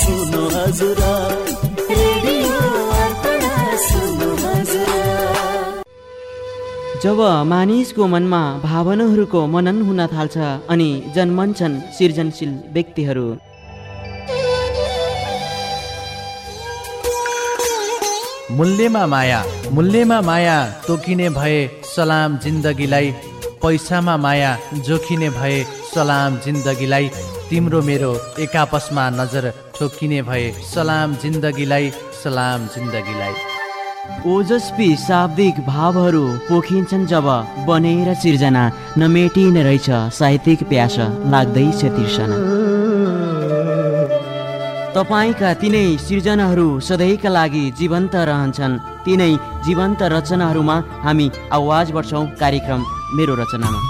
सुनो हजुर। जब मानिसको मनमा भावनाहरूको मनन हुन थाल्छ अनि जन्मन्छन् सृजनशील व्यक्तिहरू। मूल्यमा माया मूल्यमा माया तोकिने भए सलाम जिन्दगीलाई पैसामा माया जोखिने भए सलाम जिन्दगीलाई तिम्रो मेरो एक आपसमा नजर ठोकिने भए सलाम जिन्दगीलाई सलाम जिन्दगीलाई। ओजस्वी शाब्दिक भावहरू पोखिन्छन् जब बनेर सिर्जना नमेटिने रहेछ साहित्यिक प्यास लाग्दैछ तिर्सना। तपाईँका तिनै सिर्जनाहरू सधैँका लागि जीवन्त रहन्छन्। तिनै जीवन्त रचनाहरूमा हामी आवाज बढ्छौँ कार्यक्रम मेरो रचनामा।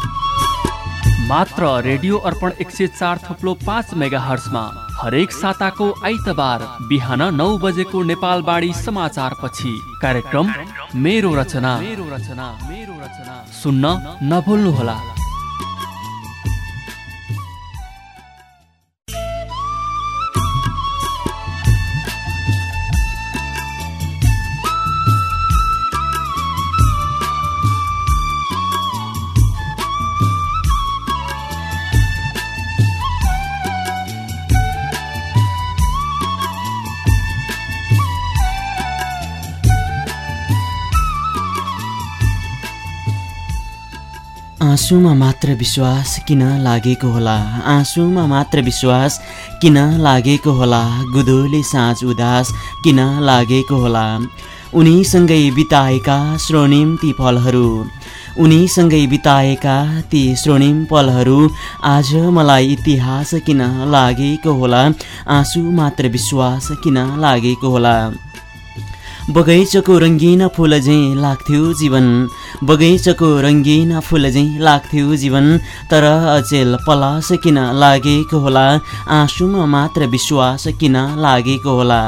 मात्र रेडियो अर्पण एक सय चार थप्लो पाँच मेगा हर्समा हरेक साताको आइतबार बिहान नौ बजेको नेपालबाडी समाचार पछि कार्यक्रम मेरो रचना मेरो रचना मेरो रचना। सुन्न नभुल्नुहोला। आँसुमा मात्र विश्वास किन लागेको होला? आँसुमा मात्र विश्वास किन लागेको होला? गुदोले साँझ उदास किन लागेको होला? उनीसँगै बिताएका स्वर्णिम ती फलहरू। उनीसँगै बिताएका ती स्वर्णिम पलहरू आज मलाई इतिहास किन लागेको होला? आँसु मात्र विश्वास किन लागेको होला? बगैँचाको रङ्गीन फुल झैँ लाग्थ्यो जीवन। बगैँचाको रङ्गीन फुल झैँ लाग्थ्यो जीवन। तर अचेल पलास किन लागेको होला? आँसुमा मात्र विश्वास किन लागेको होला?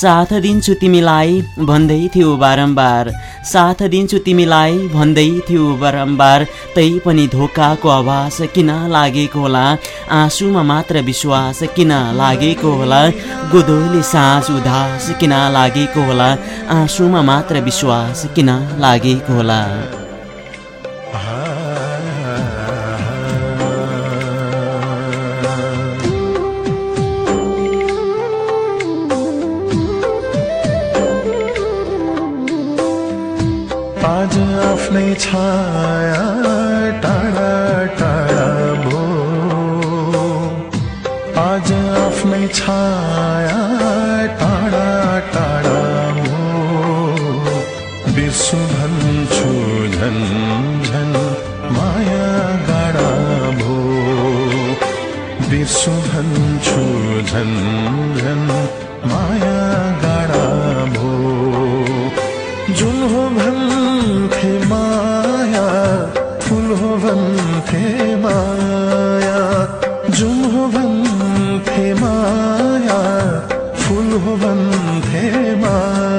साथ दिन्छु तिमीलाई भन्दै थियो बारम्बार। साथ दिन्छु तिमीलाई भन्दै थियो बारम्बार। तै पनि धोकाको आवाज किन लागेको होला? आँसुमा मात्र विश्वास किन लागेको होला? गोदोले साँझ उदास किन लागेको होला? आँसुमा मात्र विश्वास किन लागेको होला? आज आफ्नै छाया टाढा टाढा भो। आज आफ्नै छाया बिर्सु भन्छु झन् झन् माया गाडा भो। जुन हो भन्थे माया फुल हो भन्थे माया। जुन हो भन्थे माया फुल हो भन्थे माया।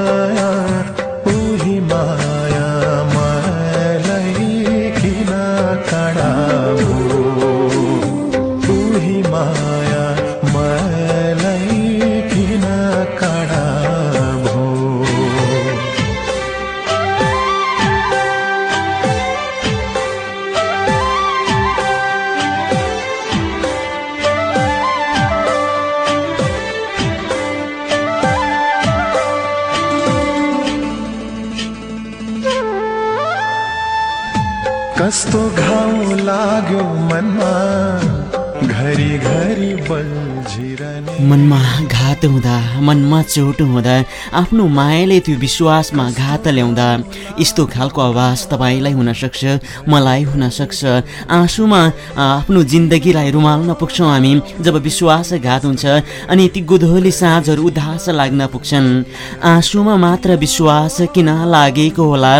कस्तो घाउ लाग्यो मनमा। घरि घरि बल्झिरहने मनमा घात हुँदा मनमा चोट हुँदा आफ्नो मायाले त्यो विश्वासमा घात ल्याउँदा यस्तो खालको आवाज तपाईँलाई हुनसक्छ मलाई हुनसक्छ आँसुमा आफ्नो जिन्दगीलाई रुमाल्न पुग्छौँ हामी जब विश्वासघात हुन्छ अनि ती गोधोली साँझहरू उदास लाग्न पुग्छन्। आँसुमा मात्र विश्वास किन लागेको होला?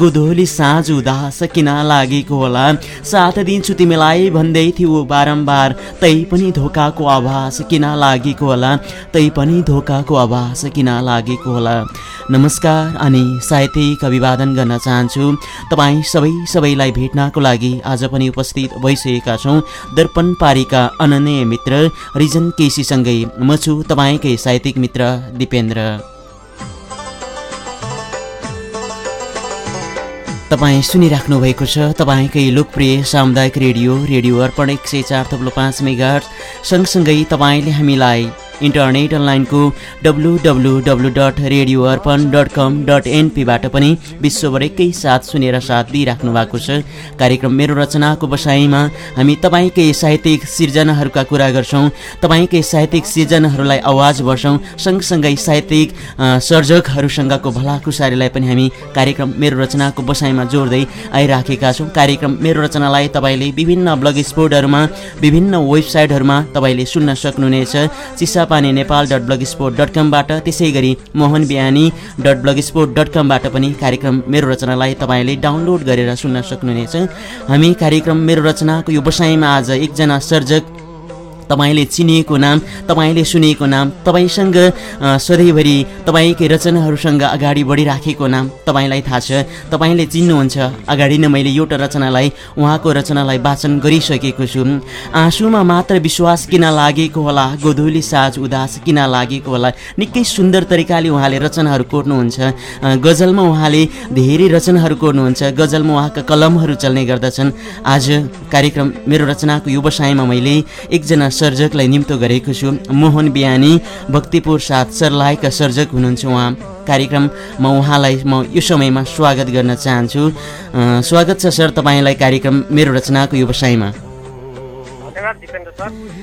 गोधोली साँझ उदास किन लागेको होला? साथ दिन्छु तिमीलाई भन्दै थियो बारम्बार तै पनि धोकाको आभास किन लागेको होला? तै पनि धोकाको आभास किन लागेको होला? नमस्कार अनि साहित्यिक अभिवादन गर्न चाहन्छु। तपाईँ सबै सबैलाई भेट्नको लागि आज पनि उपस्थित भइसकेका छौँ। दर्पण पारीका अनन्य मित्र रिजन केसीसँगै म छु तपाईँकै साहित्यिक मित्र दिपेन्द्र। तपाईँ सुनिराख्नु भएको छ तपाईँकै लोकप्रिय सामुदायिक रेडियो रेडियो अर्पण एक सय चार थप्लो पाँच मेगा सँगसँगै तपाईँले हामीलाई इन्टरनेट अनलाइनको W W W dot radio Arpan dot com dot एनपीबाट पनि विश्वभर साथ सुनेर साथ दिइराख्नु भएको छ। कार्यक्रम मेरो रचनाको बसाइमा हामी तपाईँकै साहित्यिक सिर्जनाहरूका कुरा गर्छौँ तपाईँकै साहित्यिक सिर्जनाहरूलाई आवाज बढ्छौँ सँगसँगै साहित्यिक सर्जकहरूसँगको भलाकुसारीलाई पनि हामी कार्यक्रम मेरो रचनाको बसाइमा जोड्दै आइराखेका छौँ। कार्यक्रम मेरो रचनालाई तपाईँले विभिन्न ब्लग स्पोर्टहरूमा विभिन्न वेबसाइटहरूमा तपाईँले सुन्न सक्नुहुनेछ। चिसा पानी Nepal dot blog sport dot कमबाट त्यसै गरी Mohan Bihani dot blogspot dot कमबाट पनि कार्यक्रम मेरो रचनालाई तपाईँले डाउनलोड गरेर सुन्न सक्नुहुनेछ। हामी कार्यक्रम मेरो रचनाको यो बसाइमा आज एकजना सर्जक तपाईँले चिनिएको नाम तपाईँले सुनेको नाम तपाईँसँग सधैँभरि तपाईँकै रचनाहरूसँग अगाडि बढिराखेको नाम तपाईँलाई थाहा छ तपाईँले चिन्नुहुन्छ। अगाडि नै मैले एउटा रचनालाई उहाँको रचनालाई वाचन गरिसकेको छु। आँसुमा मात्र विश्वास किन लागेको होला? गोधुली साज उदास किन लागेको होला? निकै सुन्दर तरिकाले उहाँले रचनाहरू कोर्नुहुन्छ। गजलमा उहाँले धेरै रचनाहरू कोर्नुहुन्छ। गजलमा उहाँका कलमहरू चल्ने गर्दछन्। आज कार्यक्रम मेरो रचनाको व्यवसायमा मैले एकजना सर्जकलाई निम्तो गरेको छु। मोहन बिहानी भक्तिपुर साथ सर्लाहीका सर्जक हुनुहुन्छ उहाँ। कार्यक्रममा उहाँलाई म यो समयमा स्वागत गर्न चाहन्छु। स्वागत छ सर तपाईँलाई कार्यक्रम मेरो रचनाको व्यवसायमा।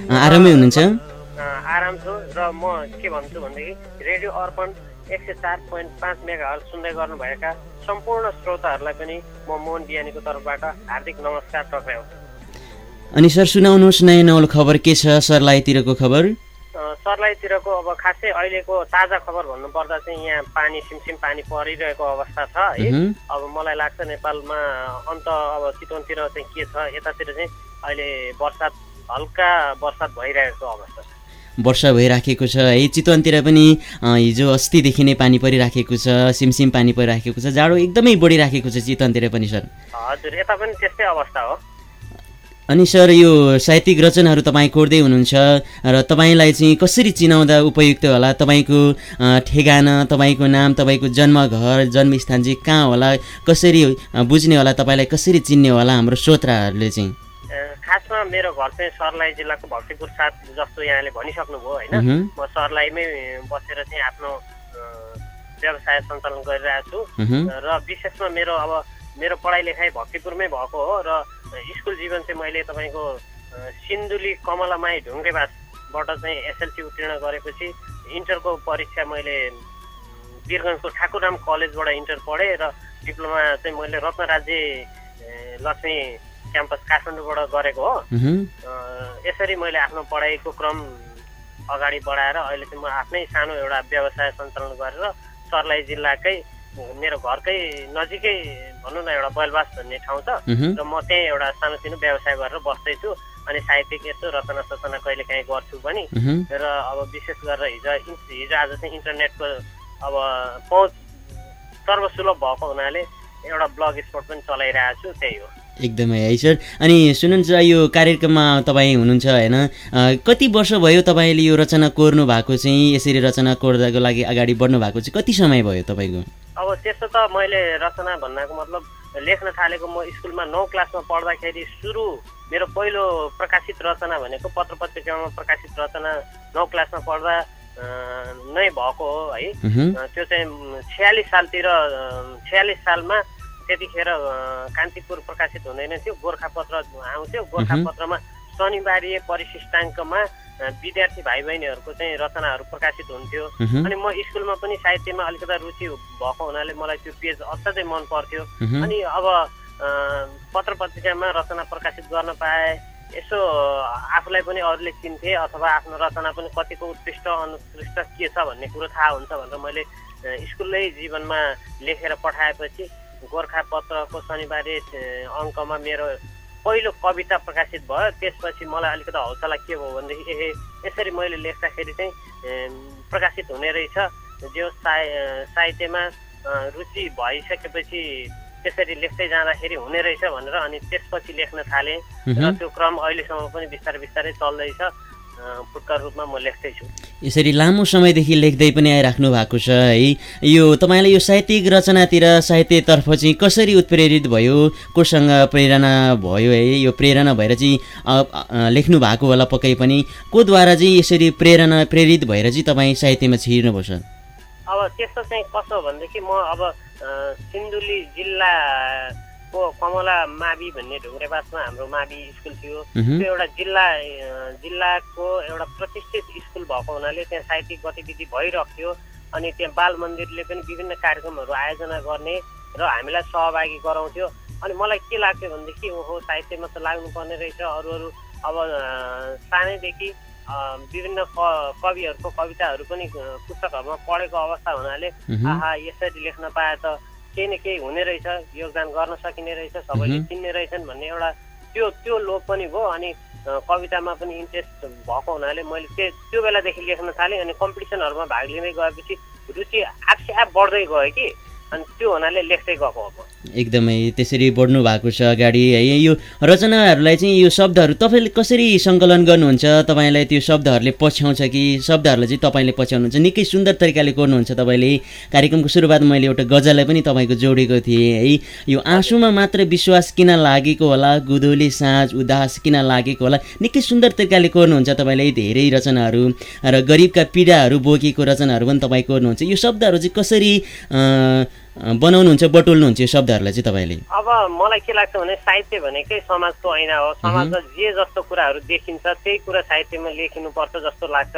आरामै हुनुहुन्छ? आराम छु र म के भन्छु भनेदेखि रेडियो अर्पण एक सय चार पोइन्ट पाँच मेगा हल सुन्दै गर्नुभएका सम्पूर्ण श्रोताहरूलाई पनि म मोहन बिहानीको तर्फबाट हार्दिक नमस्कार टक्राउँछु अनि सर सुनाउनुहोस् नयाँ नौलो खबर के छ सरलाईतिरको खबर? सरलाईतिरको अब खासै अहिलेको ताजा खबर भन्नुपर्दा चाहिँ यहाँ पानी सिमसिम पानी परिरहेको अवस्था छ है। अब मलाई लाग्छ नेपालमा अन्त अब चितवनतिर चाहिँ के छ यतातिर चाहिँ अहिले बर्सात हल्का बर्सात भइरहेको अवस्था छ। वर्षा भइराखेको छ है। चितवनतिर पनि हिजो अस्तिदेखि नै पानी परिराखेको छ सिमसिम पानी परिराखेको छ जाडो एकदमै बढिराखेको छ चितवनतिर पनि सर। हजुर यता पनि त्यस्तै अवस्था हो। अनि सर यो साहित्यिक रचनाहरू तपाईँ कोर्दै हुनुहुन्छ र तपाईँलाई चाहिँ कसरी चिनाउँदा उपयुक्त होला? तपाईँको ठेगाना तपाईँको नाम तपाईँको जन्मघर जन्मस्थान चाहिँ कहाँ होला? कसरी बुझ्ने होला? तपाईँलाई कसरी चिन्ने होला हाम्रो श्रोताहरूले चाहिँ? खासमा मेरो घर चाहिँ सर्लाही जिल्लाको भक्तिपुर साथ जस्तो यहाँले भनिसक्नुभयो होइन? म सर्लाहीमै बसेर चाहिँ आफ्नो व्यवसाय सञ्चालन गरिरहेको छु। र विशेषमा मेरो अब मेरो पढाइ लेखाइ भक्तिपुरमै भएको हो र स्कुल जीवन चाहिँ मैले तपाईँको सिन्धुली कमलामाई ढुङ्गेबासबाट चाहिँ एसएलसी उत्तीर्ण गरेपछि इन्टरको परीक्षा मैले वीरगञ्जको ठाकुरराम कलेजबाट इन्टर पढेँ र डिप्लोमा चाहिँ मैले रत्न राज्य लक्ष्मी क्याम्पस काठमाडौँबाट गरेको हो। यसरी मैले आफ्नो पढाइको क्रम अगाडि बढाएर अहिले चाहिँ म आफ्नै सानो एउटा व्यवसाय सञ्चालन गरेर सर्लाही जिल्लाकै मेरो घरकै नजिकै भनौँ न एउटा बैलबास भन्ने ठाउँ छ। र म त्यहीँ एउटा सानोतिनो व्यवसाय गरेर बस्दैछु। अनि साहित्यिक यस्तो रचना सचना कहिले काहीँ गर्छु पनि। र अब विशेष गरेर हिजो हिजो आज चाहिँ इन्टरनेटको अब पहुँच सर्वसुलभ भएको हुनाले एउटा ब्लग स्पट पनि चलाइरहेको छु त्यही हो। एकदमै है सर। अनि सुन्नुहुन्छ यो कार्यक्रममा तपाईँ हुनुहुन्छ होइन? कति वर्ष भयो तपाईँले यो रचना कोर्नु भएको चाहिँ? यसरी रचना कोर्दाको लागि अगाडि बढ्नु भएको चाहिँ कति समय भयो तपाईँको? अब त्यस्तो त मैले रचना भन्नाको मतलब लेख्न थालेको म स्कुलमा नौ क्लासमा पढ्दाखेरि सुरु मेरो पहिलो प्रकाशित रचना भनेको पत्र पत्रिकामा प्रकाशित रचना नौ क्लासमा पढ्दा नै भएको हो है? त्यो चाहिँ छ्यालिस सालतिर छ्यालिस सालमा त्यतिखेर कान्तिपुर प्रकाशित हुँदैन थियो। गोर्खापत्र आउँथ्यो। गोर्खापत्रमा शनिबारीय परिशिष्टाङ्कमा विद्यार्थी भाइ बहिनीहरूको चाहिँ रचनाहरू प्रकाशित हुन्थ्यो। अनि म स्कुलमा पनि साहित्यमा अलिकति रुचि भएको हुनाले मलाई त्यो पेज असाध्यै मन पर्थ्यो। अनि अब पत्र पत्रिकामा रचना प्रकाशित गर्न पाएँ यसो आफूलाई पनि अरूले चिन्थे अथवा आफ्नो रचना पनि कतिको उत्कृष्ट अनुत्कृष्ट के छ भन्ने कुरो थाहा हुन्छ भनेर मैले स्कुलै जीवनमा लेखेर पठाएपछि गोर्खा पत्रको शनिबारे अङ्कमा मेरो पहिलो कविता प्रकाशित भयो। त्यसपछि मलाई अलिकति हौसला के भयो भनेदेखि ए यसरी मैले लेख्दाखेरि चाहिँ प्रकाशित हुने रहेछ। जो साहि साहित्यमा रुचि भइसकेपछि त्यसरी लेख्दै जाँदाखेरि हुने रहेछ भनेर अनि त्यसपछि लेख्न थालेँ। र त्यो क्रम अहिलेसम्म पनि बिस्तारै बिस्तारै चल्दैछ। रूपमा म लेख्दैछु। यसरी लामो समयदेखि लेख्दै पनि आइराख्नु भएको छ है। यो तपाईँले यो साहित्यिक रचनातिर साहित्यतर्फ चाहिँ कसरी उत्प्रेरित भयो कोसँग प्रेरणा भयो है? यो प्रेरणा भएर चाहिँ लेख्नु भएको होला पक्कै पनि। कोद्वारा चाहिँ यसरी प्रेरणा प्रेरित भएर चाहिँ तपाईँ साहित्यमा छिर्नुभयो सर अब त्यस्तो चाहिँ कसो भनेदेखि म अब सिन्धुली जिल्ला कमला मावि भन्ने ढुङ्ग्रेबासमा हाम्रो मावि स्कुल थियो। त्यो एउटा जिल्ला जिल्लाको एउटा प्रतिष्ठित स्कुल भएको हुनाले त्यहाँ साहित्यिक गतिविधि भइरहेको थियो अनि त्यहाँ बाल मन्दिरले पनि विभिन्न कार्यक्रमहरू आयोजना गर्ने र हामीलाई सहभागी गराउँथ्यो। अनि मलाई के लाग्थ्यो भनेदेखि ओहो साहित्यमा त लाग्नुपर्ने रहेछ। अरू अरू अब सानैदेखि विभिन्न कविहरूको कविताहरू पनि पुस्तकहरूमा पढेको अवस्था हुनाले आहा यसरी लेख्न पाए त केही न केही हुने रहेछ योगदान गर्न सकिने रहेछ सबैले चिन्ने रहेछन् भन्ने एउटा त्यो त्यो लोभ पनि भयो अनि कवितामा पनि इन्ट्रेस्ट भएको हुनाले मैले त्यो त्यो बेलादेखि लेख्न थालेँ अनि कम्पिटिसनहरूमा भाग लिँदै गएपछि रुचि आफसे आफ बढ्दै गयो कि। अनि त्यो हुनाले लेख्दै गएको अब एकदमै त्यसरी बढ्नु भएको छ अगाडि है यो रचनाहरूलाई चाहिँ यो शब्दहरू तपाईँले कसरी सङ्कलन गर्नुहुन्छ? तपाईँलाई त्यो शब्दहरूले पछ्याउँछ कि? शब्दहरूलाई चाहिँ तपाईँले पछ्याउनुहुन्छ? निकै सुन्दर तरिकाले गर्नुहुन्छ तपाईँले। कार्यक्रमको सुरुवात मैले एउटा गजललाई पनि तपाईँको जोडेको थिएँ है। यो आँसुमा मात्र विश्वास किन लागेको होला? गुदोले साँझ उदास किन लागेको होला? निकै सुन्दर तरिकाले गर्नुहुन्छ तपाईँले धेरै रचनाहरू। र गरिबका पीडाहरू बोकेको रचनाहरू पनि तपाईँ गर्नुहुन्छ। यो शब्दहरू चाहिँ कसरी बनाउनुहुन्छ बटुल्नुहुन्छ यो शब्दहरूलाई चाहिँ तपाईँले? अब मलाई के लाग्छ भने साहित्य भनेकै समाजको ऐना हो। समाजमा जे जस्तो कुराहरू देखिन्छ त्यही कुरा साहित्यमा लेखिनुपर्छ जस्तो लाग्छ।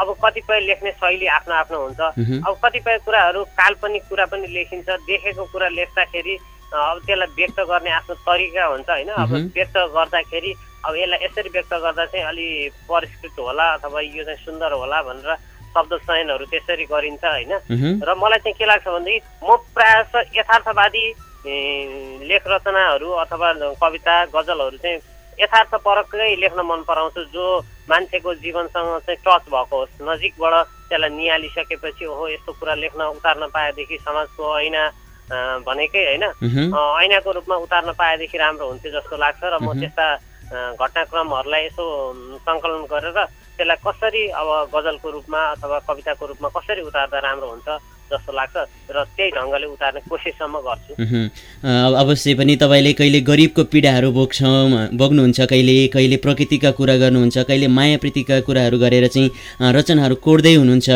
अब कतिपय लेख्ने शैली आफ्नो आफ्नो हुन्छ। अब कतिपय कुराहरू काल्पनिक कुरा पनि लेखिन्छ। देखेको कुरा लेख्दाखेरि अब त्यसलाई व्यक्त गर्ने आफ्नो तरिका हुन्छ होइन? अब व्यक्त गर्दाखेरि अब यसलाई यसरी व्यक्त गर्दा चाहिँ अलि परिष्कृत होला अथवा यो चाहिँ सुन्दर होला भनेर शब्द चयनहरू त्यसरी गरिन्छ होइन? र मलाई चाहिँ के लाग्छ भनेदेखि म प्रायः यथार्थवादी लेख रचनाहरू अथवा कविता गजलहरू चाहिँ यथार्थ परकै लेख्न मन पराउँछु जो मान्छेको जीवनसँग चाहिँ टच भएको होस्। नजिकबाट त्यसलाई निहालिसकेपछि ओहो यस्तो कुरा लेख्न उतार्न पाएदेखि समाजको ऐना भनेकै होइन? ऐनाको रूपमा उतार्न पाएदेखि राम्रो हुन्थ्यो जस्तो लाग्छ र म त्यस्ता घटनाक्रमहरूलाई यसो सङ्कलन गरेर त्यसलाई कसरी अब गजलको रूपमा अथवा कविताको रूपमा कसरी उतार्दा राम्रो हुन्छ जस्तो लाग्छ र त्यही ढङ्गले उतार्ने कोसिससम्म गर्छु। अवश्य पनि तपाईँले कहिले गरिबको पीडाहरू बोक्छ बोक्नुहुन्छ कहिले कहिले प्रकृतिका कुरा गर्नुहुन्छ कहिले माया प्रीतिका कुराहरू गरेर चाहिँ रचनाहरू कोर्दै हुनुहुन्छ।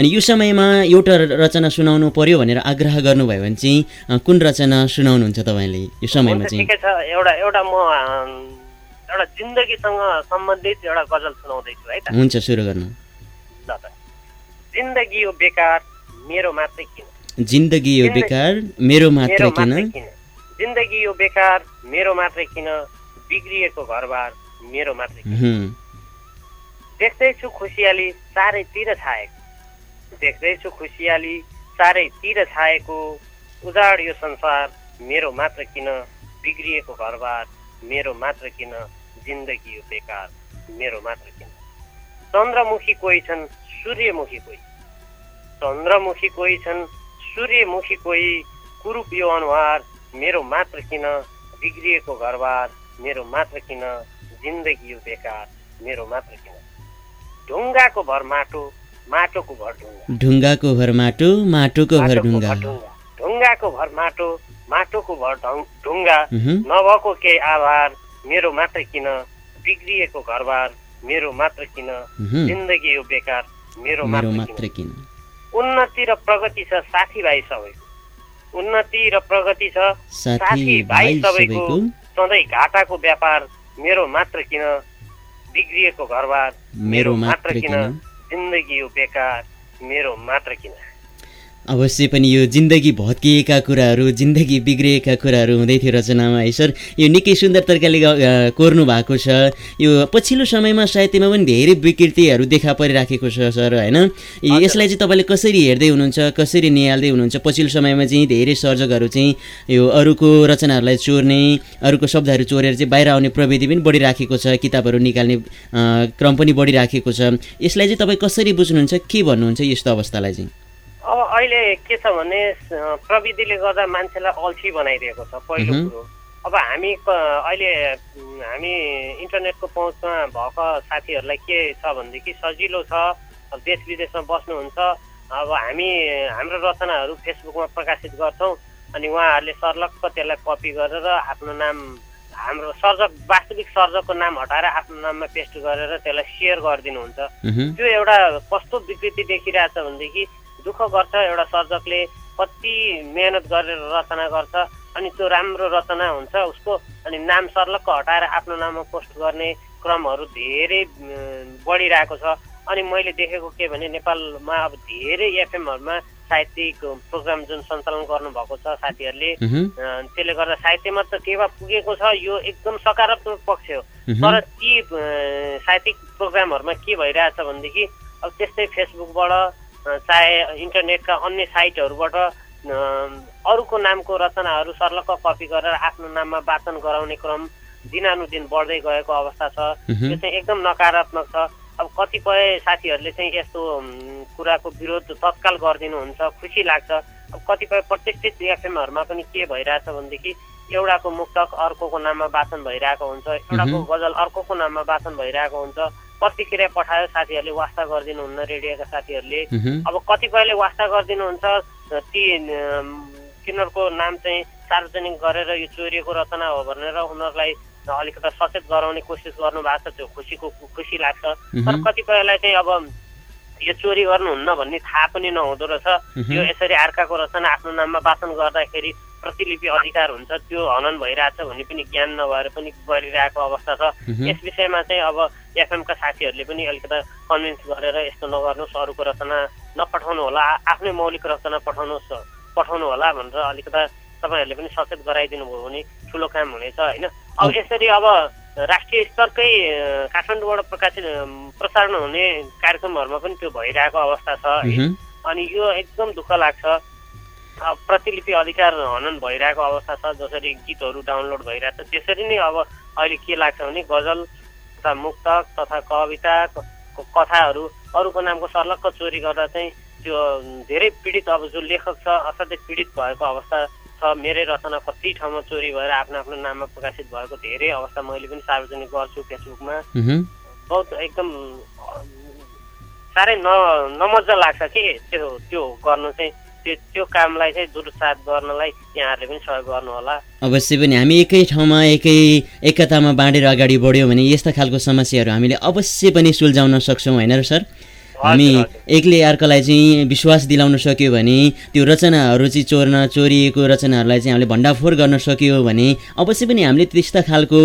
अनि यो समयमा एउटा रचना सुनाउनु पर्यो भनेर आग्रह गर्नुभयो भने चाहिँ कुन रचना सुनाउनुहुन्छ तपाईँले यो समयमा चाहिँ? एउटा एउटा म एउटा जिन्दगीसँग सम्बन्धित एउटा गजल सुनाउँदैछु है त। हुन्छ सुरु गर्नु। ल त। जिन्दगी यो बेकार मेरो मात्रै किन? जिन्दगी यो बेकार मेरो मात्रै किन? जिन्दगी यो बेकार मेरो मात्रै किन? बिग्रिएको घरबार मेरो मात्रै किन? देख्दैछु खुसियाली चारैतिर छाएको। देख्दैछु खुसियाली चारैतिर छाएको। उजाड यो संसार मेरो मात्र किन? बिग्रिएको घरबार मेरो मात्र किन? जिन्दगी बेकार मेरो मात्र किन चन्द्रमुखी कोही छन् सूर्यमुखी कोही चन्द्रमुखी कोही छन् सूर्यमुखी कोही कुरूप यो अनुहार मेरो मात्र किन बिग्रिएको घरबार मेरो मात्र किन जिन्दगी यो बेकार मेरो मात्र किन ढुङ्गाको भर माटो माटोको भर ढुङ्गा ढुङ्गाको भर माटो माटोको भर ढुङ्गा ढुङ्गाको भर माटो माटोको भर ढुङ्गा नभएको केही आभार मेरो मात्र किन बिग्रिएको घरबार मेरो मात्र किन जिन्दगी यो बेकार मेरो मात्र किन? उन्नति र प्रगति छ साथीभाइ सबैको। उन्नति र प्रगति छ साथीभाइ सबैको। सधैँ घाटाको व्यापार मेरो मात्र किन बिग्रिएको घरबार मेरो मात्र किन? जिन्दगी यो बेकार मेरो मात्र किन? अवश्य पनि यो जिन्दगी भत्किएका कुराहरू जिन्दगी बिग्रिएका कुराहरू हुँदै थियो रचनामा। है सर यो निकै सुन्दर तरिकाले कोर्नु भएको छ। यो पछिल्लो समयमा साहित्यमा पनि धेरै विकृतिहरू देखा परिराखेको छ सर होइन? यसलाई चाहिँ तपाईँले कसरी हेर्दै हुनुहुन्छ कसरी निहाल्दै हुनुहुन्छ? पछिल्लो समयमा चाहिँ धेरै सर्जकहरू चाहिँ यो अरूको रचनाहरूलाई चोर्ने अरूको शब्दहरू चोरेर चाहिँ बाहिर आउने प्रविधि पनि बढिराखेको छ किताबहरू निकाल्ने क्रम पनि बढिराखेको छ। यसलाई चाहिँ तपाईँ कसरी बुझ्नुहुन्छ के भन्नुहुन्छ यस्तो अवस्थालाई चाहिँ? अहिले के छ भने प्रविधिले गर्दा मान्छेलाई अल्छी बनाइदिएको छ पहिलो कुरो। अब हामी अहिले हामी इन्टरनेटको पहुँचमा भएको साथीहरूलाई के छ भनेदेखि सजिलो छ देश विदेशमा बस्नुहुन्छ। अब हामी हाम्रो रचनाहरू फेसबुकमा प्रकाशित गर्छौँ अनि उहाँहरूले सर्लक्क त्यसलाई कपी गरेर आफ्नो नाम हाम्रो सर्जक वास्तविक सर्जकको नाम हटाएर आफ्नो नाममा पेस्ट गरेर त्यसलाई सेयर गरिदिनुहुन्छ। त्यो एउटा कस्तो विकृति देखिरहेछ भनेदेखि दुःख गर्छ एउटा सर्जकले कति मेहनत गरेर रचना गर्छ अनि त्यो राम्रो रचना हुन्छ उसको अनि नाम सर्लक्क हटाएर आफ्नो नाममा पोस्ट गर्ने क्रमहरू धेरै बढिरहेको छ। अनि मैले देखेको के भने नेपालमा अब धेरै एफएमहरूमा साहित्यिक प्रोग्राम जुन सञ्चालन गर्नुभएको छ साथीहरूले त्यसले गर्दा साहित्यमा त टेवा पुगेको छ यो एकदम सकारात्मक पक्ष हो। तर ती साहित्यिक प्रोग्रामहरूमा के भइरहेछ भनेदेखि अब त्यस्तै फेसबुकबाट चाहे इन्टरनेटका अन्य साइटहरूबाट अरूको नामको रचनाहरू सर्लक्क कपी गरेर आफ्नो नाममा वाचन गराउने क्रम दिनानुदिन बढ्दै गएको अवस्था छ। यो चाहिँ एकदम नकारात्मक छ। अब कतिपय साथीहरूले चाहिँ यस्तो कुराको विरोध तत्काल गरिदिनुहुन्छ खुसी लाग्छ। अब कतिपय प्रतिष्ठित एफएमहरूमा पनि के भइरहेछ भनेदेखि एउटाको मुक्तक अर्कोको नाममा वाचन भइरहेको हुन्छ एउटाको गजल अर्कोको नाममा वाचन भइरहेको हुन्छ। प्रतिक्रिया पठायो साथीहरूले वास्ता गरिदिनुहुन्न रेडियोका साथीहरूले। अब कतिपयले वास्ता गरिदिनुहुन्छ ती तिनीहरूको नाम चाहिँ सार्वजनिक गरेर यो चोरिएको रचना हो भनेर उनीहरूलाई अलिकति सचेत गराउने कोसिस गर्नु भएको छ त्यो खुसीको खुसी लाग्छ। तर कतिपयलाई चाहिँ अब यो चोरी गर्नुहुन्न भन्ने थाहा पनि नहुँदो रहेछ। यो यसरी अर्काको रचना आफ्नो नाममा वाचन गर्दाखेरि प्रतिलिपि अधिकार हुन्छ त्यो हनन भइरहेछ भन्ने पनि ज्ञान नभएर पनि गरिरहेको अवस्था छ। यस विषयमा चाहिँ अब एफएमका साथीहरूले पनि अलिकति कन्भिन्स गरेर यस्तो नगर्नुहोस् अरूको रचना नपठाउनु होला आफ्नै मौलिक रचना पठाउनुहोस् पठाउनु होला भनेर अलिकति तपाईँहरूले पनि सचेत गराइदिनु भयो भने ठुलो काम हुनेछ होइन? अब यसरी अब राष्ट्रिय स्तरकै काठमाडौँबाट प्रकाशित प्रसारण हुने कार्यक्रमहरूमा पनि त्यो भइरहेको अवस्था छ अनि यो एकदम दुःख लाग्छ। प्रतिलिपि अधिकार हनन भइरहेको अवस्था छ जसरी गीतहरू डाउनलोड भइरहेको छ त्यसरी नै अब अहिले के लाग्छ भने गजल तथा मुक्तक तथा कविता कथाहरू अरूको नामको सर्लक्क चोरी गर्दा चाहिँ त्यो धेरै पीडित अब जो लेखक छ असाध्यै पीडित भएको अवस्था छ। मेरै रचना कति ठाउँमा चोरी भएर आफ्नो आफ्नो नाममा प्रकाशित भएको धेरै अवस्था मैले पनि सार्वजनिक गर्छु फेसबुकमा। बहुत एकदम साह्रै न नमजा लाग्छ कि त्यो त्यो गर्नु चाहिँ। त्यो कामलाई चाहिँ दुरुत्साह गर्नलाई यहाँहरूले पनि सहयोग गर्नु होला अवश्य पनि हामी एकै ठाउँमा एकै एकतामा बाँडेर अगाडि बढ्यौँ भने यस्ता खालको समस्याहरू हामीले अवश्य पनि सुल्झाउन सक्छौँ होइन र सर? हामी एकले अर्कोलाई चाहिँ विश्वास दिलाउन सक्यो भने त्यो रचनाहरू चाहिँ चोर्न चोरिएको रचनाहरूलाई चाहिँ हामीले भण्डाफोर गर्न सक्यो भने अवश्य पनि हामीले त्यस्ता खालको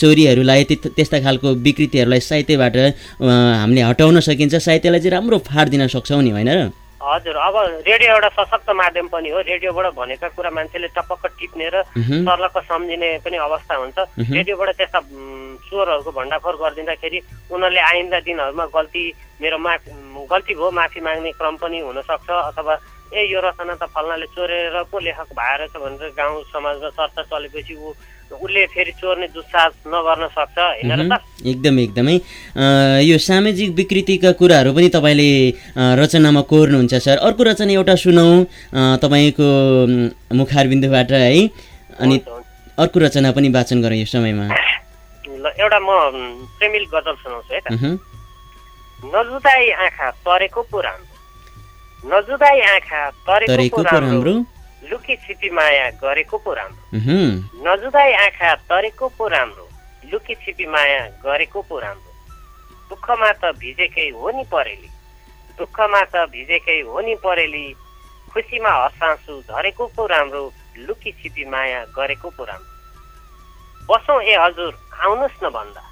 चोरीहरूलाई त्यस्ता खालको विकृतिहरूलाई साहित्यबाट हामीले हटाउन सकिन्छ साहित्यलाई चाहिँ राम्रो फाँड दिन सक्छौँ नि होइन र? हजुर अब रेडियो एउटा सशक्त माध्यम पनि हो। रेडियोबाट भनेका कुरा मान्छेले टपक्क टिप्ने र सर्लक्क सम्झिने पनि अवस्था हुन्छ। रेडियोबाट त्यस्ता स्वरहरूको भण्डाफोर गरिदिँदाखेरि उनीहरूले आइन्दा दिनहरूमा गल्ती मेरो माफी गल्ती भयो माफी माग्ने क्रम पनि हुनसक्छ। अथवा ए यो रचना त फल्नाले चोरेर पो लेखक भएर छ भनेर गाउँ समाजमा चर्चा चलेपछि ऊ उसले फेरि चोर्ने दुस्साहस नगर्न सक्छ होइन एकदम एकदमै। यो सामाजिक विकृतिका कुराहरू पनि तपाईँले रचनामा कोर्नुहुन्छ सर। अर्को रचना एउटा सुनौँ। तपाईँको मुखारबिन्दुबाट है। अनि अर्को रचना पनि वाचन गरौँ यो समयमा। ल एउटा म प्रेमिल गजल सुनाउँछु है त। नजुदाई आँखा तरेको पो राम्रो नजुदाई आँखा तरेको पो राम्रो लुकी छिपी माया गरेको पो राम्रो। नजुदाई आँखा तरेको पो राम्रो। लुकी छिपी माया गरेको पो राम्रो। दुःखमा त भिजेकै हो नि परेली। दुःखमा त भिजेकै हो नि परेली। खुसीमा हसाँसु झरेको पो राम्रो। लुकी छिपी माया गरेको पो राम्रो। बसौँ ए हजुर आउनुहोस् न भन्दा।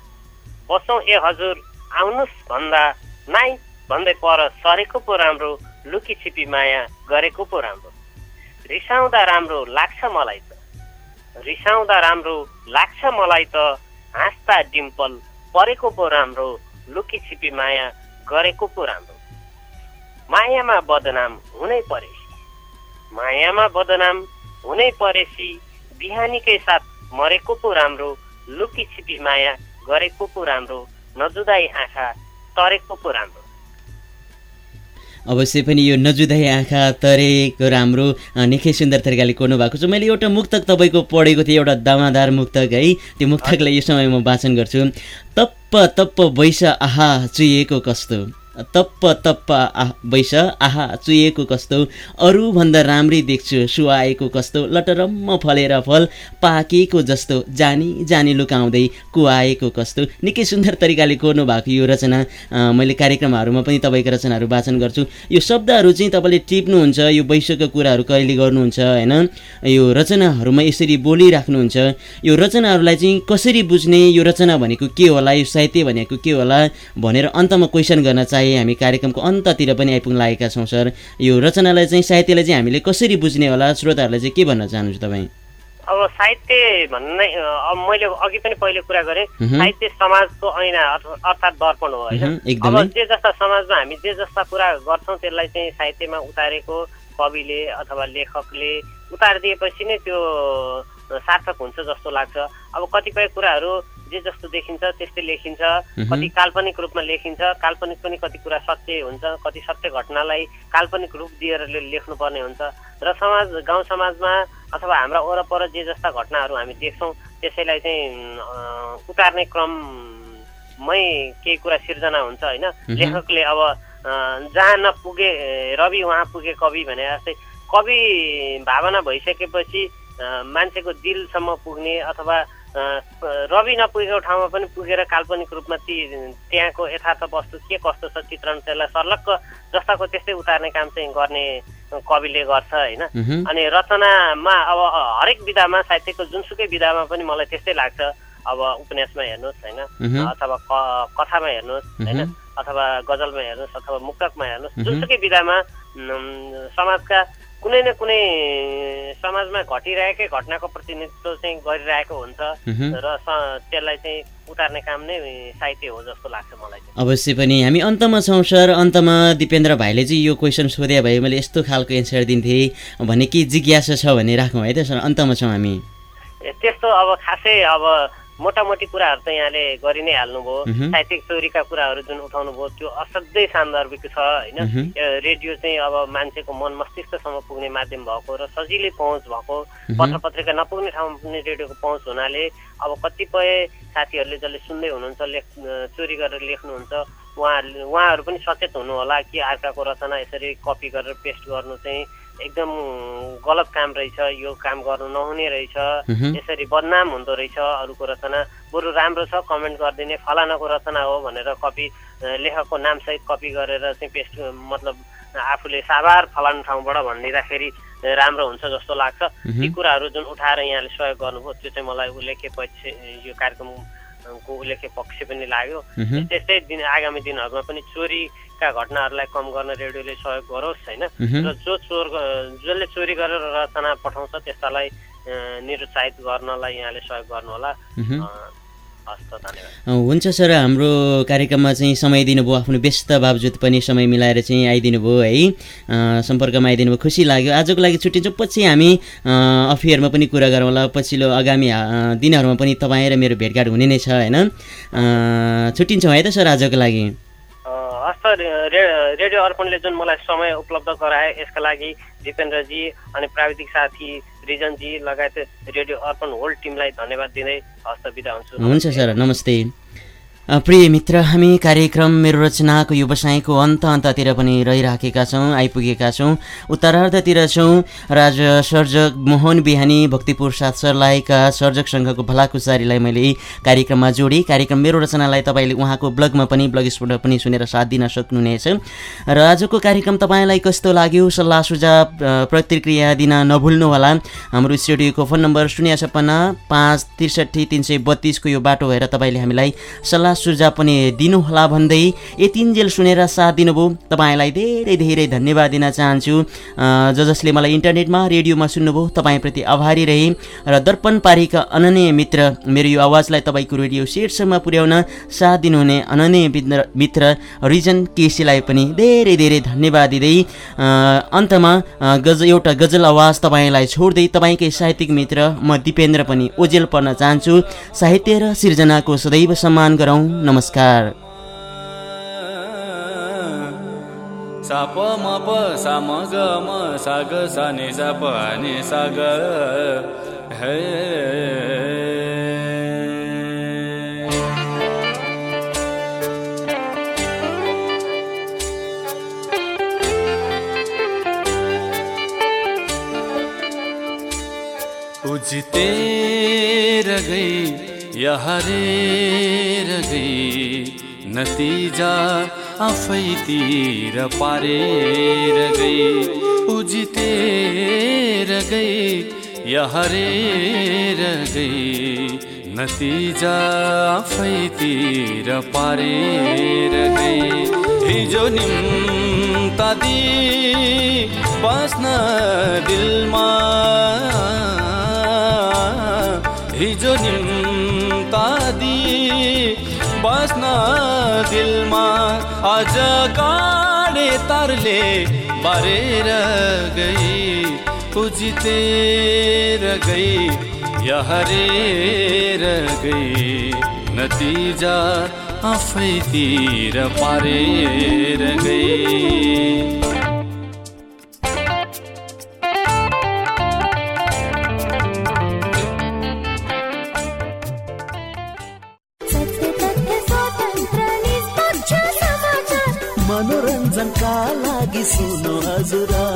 बसौँ ए हजुर आउनुहोस् भन्दा। नाइ भन्दै पर सरेको पो राम्रो। लुकी छिपी माया गरेको पो राम्रो। रिसाउँदा राम्रो लाग्छ मलाई त। रिसाउँदा राम्रो लाग्छ मलाई त हाँस्दा डिम्पल परेको पो राम्रो लुकी छिपी माया गरेको पो राम्रो। मायामा बदनाम हुनै परेसी मायामा बदनाम हुनै परेसी बिहानीकै साथ मरेको पो राम्रो लुकी छिपी माया गरेको पो राम्रो नजुदाई आँखा तरेको पो राम्रो। अवश्य पनि यो नजुदाई आँखा तरेको राम्रो निकै सुन्दर तरिकाले कोर्नु भएको छ। मैले एउटा मुक्तक तपाईँको पढेको थिएँ एउटा दामादार मुक्तक है। त्यो मुक्तकलाई यो समय म वाचन गर्छु। तप्प तप्प वैश आहा चुइएको कस्तो? तप्प तप्प आ बैस आहा चुएको कस्तो? अरूभन्दा राम्रै देख्छु सुहाएको कस्तो? लटरम्म फलेर फल पाकेको जस्तो जानी जानी लुकाउँदै कुहाएको कस्तो? निकै सुन्दर तरिकाले कोर्नु भएको यो रचना। मैले कार्यक्रमहरूमा पनि तपाईँको रचनाहरू वाचन गर्छु। यो शब्दहरू चाहिँ तपाईँले टिप्नुहुन्छ यो वैश्यको कुराहरू कहिले गर्नुहुन्छ होइन? यो रचनाहरूमा यसरी बोलिराख्नुहुन्छ। यो रचनाहरूलाई चाहिँ कसरी बुझ्ने? यो रचना भनेको के होला? यो साहित्य भनेको के होला? भनेर अन्तमा क्वेसन गर्न चाहे हामी कार्यक्रमको अन्ततिर पनि आइपुग्न लागेका छौँ सर। यो रचनालाई चाहिँ साहित्यलाई चाहिँ हामीले कसरी बुझ्ने होला? श्रोताहरूलाई चाहिँ के भन्न चाहनुहुन्छ तपाईँ? अब साहित्य भन्ने अब मैले अघि पनि पहिले कुरा गरेँ। साहित्य समाजको ऐना अर्थात् दर्पण हो होइन? अब जे जस्ता समाजमा हामी जे जस्ता कुरा गर्छौँ त्यसलाई चाहिँ साहित्यमा उतारेको कविले अथवा लेखकले उतारिदिएपछि नै त्यो सार्थक हुन्छ जस्तो लाग्छ। अब कतिपय कुराहरू जे जस्तो देखिन्छ त्यस्तै लेखिन्छ। कति काल्पनिक रूपमा लेखिन्छ। काल्पनिक पनि कति कुरा सत्य हुन्छ कति सत्य घटनालाई काल्पनिक रूप दिएर लेख्नुपर्ने हुन्छ। र समाज गाउँ समाजमा अथवा हाम्रा वरपर जे जस्ता घटनाहरू हामी देख्छौँ त्यसैलाई चाहिँ उतार्ने क्रममै केही कुरा सिर्जना हुन्छ होइन? लेखकले अब जहाँ नपुगे रवि उहाँ पुगे कवि भने जस्तै कवि भावना भइसकेपछि मान्छेको दिलसम्म पुग्ने अथवा रवि नपुगेको ठाउँमा पनि पुगेर काल्पनिक रूपमा ती त्यहाँको यथार्थ वस्तु के कस्तो छ चित्रण त्यसलाई सर्लक्क जस्ताको त्यस्तै उतार्ने काम चाहिँ गर्ने कविले गर्छ होइन? अनि रचनामा अब हरेक विधामा साहित्यको जुनसुकै विधामा पनि मलाई त्यस्तै लाग्छ। अब उपन्यासमा हेर्नुहोस् होइन? अथवा कथामा हेर्नुहोस् होइन? अथवा गजलमा हेर्नुहोस् अथवा मुक्तकमा हेर्नुहोस् जुनसुकै विधामा समाजका कुनै न कुनै समाजमा घटिरहेकै घटनाको प्रतिनिधित्व चाहिँ गरिरहेको हुन्छ र त्यसलाई चाहिँ उतार्ने काम नै साहित्य हो जस्तो लाग्छ मलाई अवश्य पनि। हामी अन्तमा छौँ सर। अन्तमा दिपेन्द्र भाइले चाहिँ यो क्वेसन सोधे भए मैले यस्तो खालको एन्सर दिन्थेँ भने के जिज्ञासा छ भने राखौँ है त सर? अन्तमा छौँ हामी। त्यस्तो अब खासै अब मोटामोटी कुराहरू त यहाँले गरि नै हाल्नुभयो। साहित्यिक चोरीका कुराहरू जुन उठाउनु भयो त्यो असाध्यै सान्दर्भिक छ होइन? रेडियो चाहिँ अब मान्छेको मन मस्तिष्कसम्म पुग्ने माध्यम भएको र सजिलै पहुँच भएको। पत्र पत्रिका नपुग्ने ठाउँमा पनि रेडियोको पहुँच हुनाले अब कतिपय साथीहरूले जसले सुन्दै हुनुहुन्छ लेख चोरी गरेर लेख्नुहुन्छ उहाँहरूले उहाँहरू पनि सचेत हुनु होला कि अर्काको रचना यसरी कपी गरेर पेस्ट गर्नु चाहिँ एकदम गलत काम रहेछ यो काम गर्नु नहुने रहेछ यसरी बदनाम हुँदो रहेछ अरूको रचना। बरु राम्रो छ कमेन्ट गरिदिने। फलानाको रचना हो भनेर कपी लेखकको नामसहित कपी गरेर चाहिँ पेस्ट मतलब आफूले साबार फलानु ठाउँबाट भनिदिँदाखेरि राम्रो हुन्छ जस्तो लाग्छ। ती कुराहरू जुन उठाएर यहाँले सहयोग गर्नुभयो त्यो चाहिँ मलाई उल्लेख्य पक्ष यो कार्यक्रमको उल्लेख्य पक्ष पनि लाग्यो। त्यस्तै दिन आगामी दिनहरूमा पनि चोरी का घटनाहरूलाई कम गर्न रेडियोले सहयोग गरोस् होइन? र जो चोर जसले चोरी गरेर रचना पठाउँछ त्यस्तालाई निरुत्साहित गर्नलाई यहाँले सहयोग गर्नुहोला। हुन्छ सर हाम्रो कार्यक्रममा चाहिँ समय दिनुभयो आफ्नो व्यस्त बावजुद पनि समय मिलाएर चाहिँ आइदिनु भयो है सम्पर्कमा आइदिनु भयो खुसी लाग्यो। आजको लागि छुट्टिन्छौँ पछि हामी अफियरमा पनि कुरा गरौँला पछिल्लो आगामी दिनहरूमा पनि तपाईँ र मेरो भेटघाट हुने नै छ होइन? छुट्टिन्छौँ है त सर आजको लागि? हस्त रेडियो अर्पणले जुन मलाई समय उपलब्ध गराए यसका लागि दिपेन्द्रजी अनि प्राविधिक साथी रिजनजी लगायत रेडियो अर्पण होल टिमलाई धन्यवाद दिँदै हस्त बिदा हुन्छु। हुन्छ सर नमस्ते। प्रिय मित्र हामी कार्यक्रम मेरो रचनाको व्यवसायको अन्त अन्ततिर पनि रहिराखेका छौँ आइपुगेका छौँ। उत्तरार्धतिर छौँ। राज सर्जक मोहन बिहानी भक्तिपुर साथ सरलाईका सर्जक सङ्घको भलाकुसारीलाई मैले कार्यक्रममा जोडेँ कार्यक्रम मेरो रचनालाई तपाईँले उहाँको ब्लगमा पनि ब्लग स्पोर्टमा पनि सुनेर साथ दिन सक्नुहुनेछ। र आजको कार्यक्रम तपाईँलाई कस्तो लाग्यो? सल्लाह सुझाव प्रतिक्रिया दिन नभुल्नुहोला। हाम्रो स्टुडियोको फोन नम्बर शून्य छप्पन्न पाँच त्रिसठी तिन सय बत्तिसको यो बाटो भएर तपाईँले हामीलाई सल्लाह सुझाव पनि दिनुहोला भन्दै यतिन्जेल सुनेर साथ दिनुभयो। तपाईँलाई धेरै धेरै धन्यवाद दिन चाहन्छु। ज जसले मलाई इन्टरनेटमा रेडियोमा सुन्नुभयो तपाईँप्रति आभारी रहे। र दर्पण पारीका अनन्य मित्र मेरो यो आवाजलाई तपाईँको रेडियो सेटसम्म पुर्याउन साथ दिनुहुने अनन्य मित्र रिजन केसीलाई पनि धेरै धेरै धन्यवाद दिँदै अन्तमा गज एउटा गजल आवाज तपाईँलाई छोड्दै तपाईँकै साहित्यिक मित्र म दिपेन्द्र पनि ओजेल पर्न चाहन्छु। साहित्य र सिर्जनाको सदैव सम्मान गरौँ। नमस्कार। साप म प सा म ग म सा ग सा ने सा प ने सा ग। हे। उजते गई हरेर गई नतिजा आफैतिर पारेर गई उजितेर गई हरेर गई नतिजा आफैतिर पारेर गई। हिजो निम्तादी बस्न दिलमा। हिजो निम्तादी बस्न दिलमा अझ काँडे तरले बारेर गई उजितेर गई या हरेर गई। नतिजा आफैतिर पारेर गई। लागि